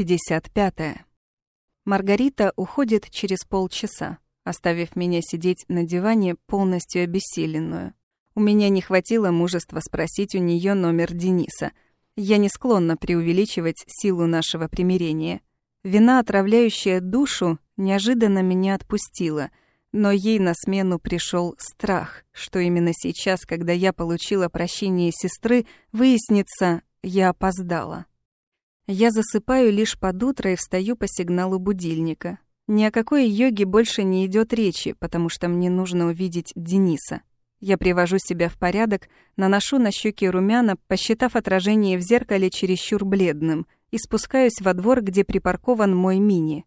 55. -е. Маргарита уходит через полчаса, оставив меня сидеть на диване полностью обессиленную. У меня не хватило мужества спросить у нее номер Дениса. Я не склонна преувеличивать силу нашего примирения. Вина, отравляющая душу, неожиданно меня отпустила, но ей на смену пришел страх, что именно сейчас, когда я получила прощение сестры, выяснится, я опоздала. Я засыпаю лишь под утро и встаю по сигналу будильника. Ни о какой йоге больше не идет речи, потому что мне нужно увидеть Дениса. Я привожу себя в порядок, наношу на щеки румяна, посчитав отражение в зеркале чересчур бледным, и спускаюсь во двор, где припаркован мой мини.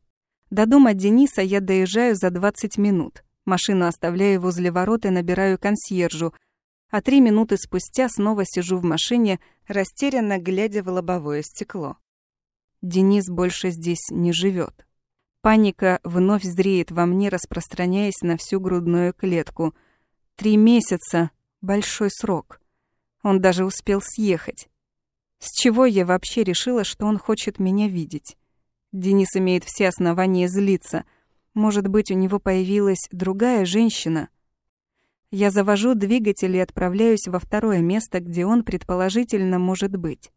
До дома Дениса я доезжаю за 20 минут. Машину оставляю возле ворот и набираю консьержу, а три минуты спустя снова сижу в машине, растерянно глядя в лобовое стекло. Денис больше здесь не живет. Паника вновь зреет во мне, распространяясь на всю грудную клетку. Три месяца — большой срок. Он даже успел съехать. С чего я вообще решила, что он хочет меня видеть? Денис имеет все основания злиться. Может быть, у него появилась другая женщина? Я завожу двигатель и отправляюсь во второе место, где он предположительно может быть.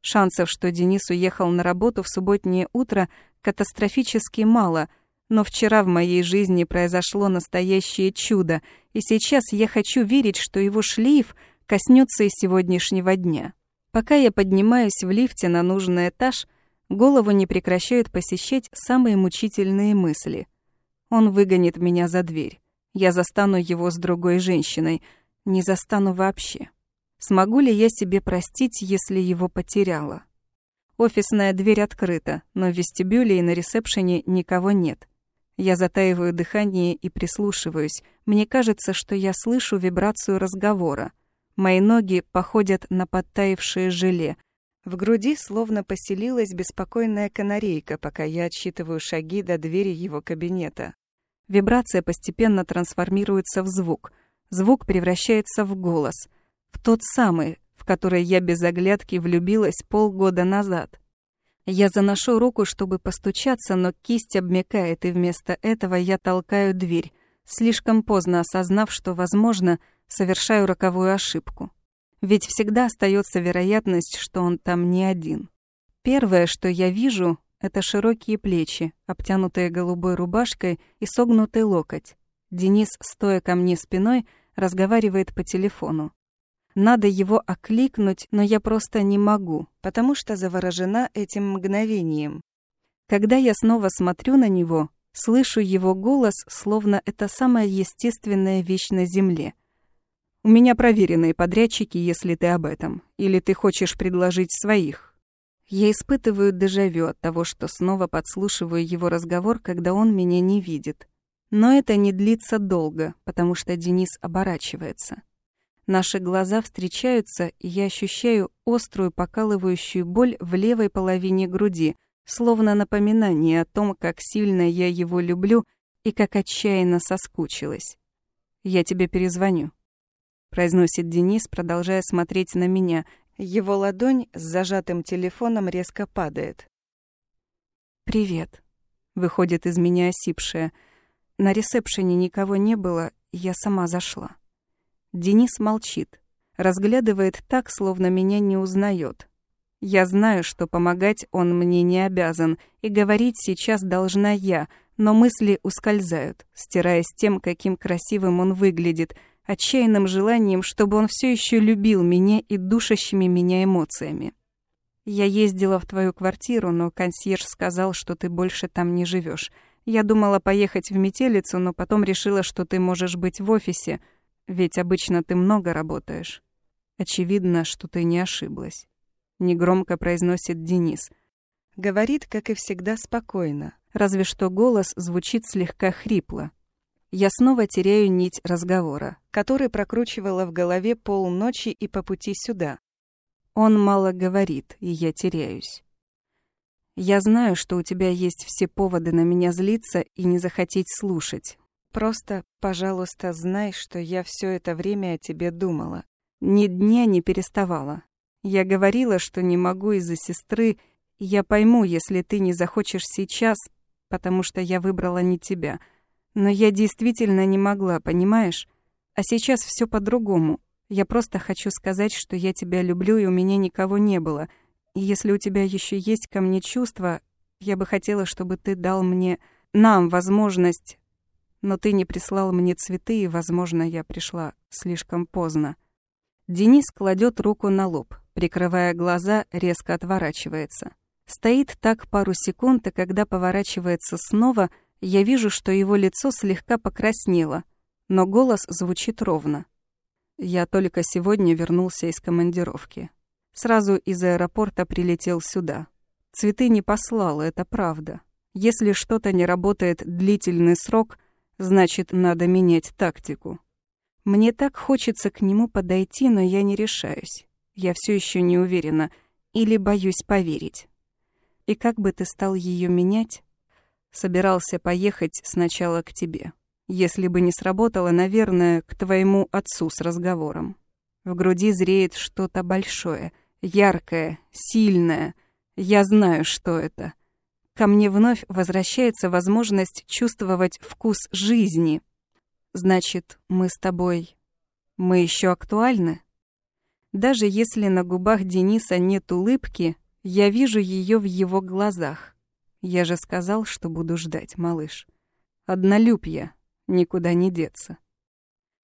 Шансов, что Денис уехал на работу в субботнее утро, катастрофически мало, но вчера в моей жизни произошло настоящее чудо, и сейчас я хочу верить, что его шлейф коснется и сегодняшнего дня. Пока я поднимаюсь в лифте на нужный этаж, голову не прекращают посещать самые мучительные мысли. Он выгонит меня за дверь. Я застану его с другой женщиной. Не застану вообще. Смогу ли я себе простить, если его потеряла? Офисная дверь открыта, но в вестибюле и на ресепшене никого нет. Я затаиваю дыхание и прислушиваюсь. Мне кажется, что я слышу вибрацию разговора. Мои ноги походят на подтаившее желе. В груди словно поселилась беспокойная канарейка, пока я отсчитываю шаги до двери его кабинета. Вибрация постепенно трансформируется в звук. Звук превращается в голос — в тот самый, в который я без оглядки влюбилась полгода назад. Я заношу руку, чтобы постучаться, но кисть обмякает, и вместо этого я толкаю дверь, слишком поздно осознав, что, возможно, совершаю роковую ошибку. Ведь всегда остается вероятность, что он там не один. Первое, что я вижу, это широкие плечи, обтянутые голубой рубашкой и согнутый локоть. Денис, стоя ко мне спиной, разговаривает по телефону. Надо его окликнуть, но я просто не могу, потому что заворожена этим мгновением. Когда я снова смотрю на него, слышу его голос, словно это самая естественная вещь на Земле. «У меня проверенные подрядчики, если ты об этом. Или ты хочешь предложить своих?» Я испытываю дежавю от того, что снова подслушиваю его разговор, когда он меня не видит. Но это не длится долго, потому что Денис оборачивается. Наши глаза встречаются, и я ощущаю острую покалывающую боль в левой половине груди, словно напоминание о том, как сильно я его люблю и как отчаянно соскучилась. «Я тебе перезвоню», — произносит Денис, продолжая смотреть на меня. Его ладонь с зажатым телефоном резко падает. «Привет», — выходит из меня осипшая. На ресепшене никого не было, я сама зашла. Денис молчит, разглядывает так, словно меня не узнает. Я знаю, что помогать он мне не обязан, и говорить сейчас должна я, но мысли ускользают, стираясь тем, каким красивым он выглядит, отчаянным желанием, чтобы он все еще любил меня и душащими меня эмоциями. Я ездила в твою квартиру, но консьерж сказал, что ты больше там не живешь. Я думала поехать в метелицу, но потом решила, что ты можешь быть в офисе — ведь обычно ты много работаешь. Очевидно, что ты не ошиблась. Негромко произносит Денис. Говорит, как и всегда, спокойно. Разве что голос звучит слегка хрипло. Я снова теряю нить разговора, который прокручивала в голове полночи и по пути сюда. Он мало говорит, и я теряюсь. Я знаю, что у тебя есть все поводы на меня злиться и не захотеть слушать. Просто, пожалуйста, знай, что я все это время о тебе думала. Ни дня не переставала. Я говорила, что не могу из-за сестры, Я пойму, если ты не захочешь сейчас, потому что я выбрала не тебя. Но я действительно не могла, понимаешь? А сейчас все по-другому. Я просто хочу сказать, что я тебя люблю, и у меня никого не было. И если у тебя еще есть ко мне чувства, я бы хотела, чтобы ты дал мне, нам, возможность. Но ты не прислал мне цветы, и, возможно, я пришла слишком поздно. Денис кладет руку на лоб, прикрывая глаза, резко отворачивается. Стоит так пару секунд, и когда поворачивается снова, я вижу, что его лицо слегка покраснело, но голос звучит ровно. Я только сегодня вернулся из командировки. Сразу из аэропорта прилетел сюда. Цветы не послал, это правда. Если что-то не работает длительный срок, значит, надо менять тактику. Мне так хочется к нему подойти, но я не решаюсь. Я все еще не уверена или боюсь поверить. И как бы ты стал ее менять? Собирался поехать сначала к тебе. Если бы не сработало, наверное, к твоему отцу с разговором. В груди зреет что-то большое, яркое, сильное. Я знаю, что это. Ко мне вновь возвращается возможность чувствовать вкус жизни. Значит, мы с тобой... Мы еще актуальны? Даже если на губах Дениса нет улыбки, я вижу ее в его глазах. Я же сказал, что буду ждать, малыш. Однолюб я, никуда не деться.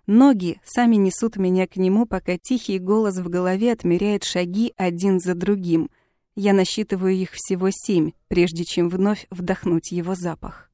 Ноги сами несут меня к нему, пока тихий голос в голове отмеряет шаги один за другим. Я насчитываю их всего семь, прежде чем вновь вдохнуть его запах.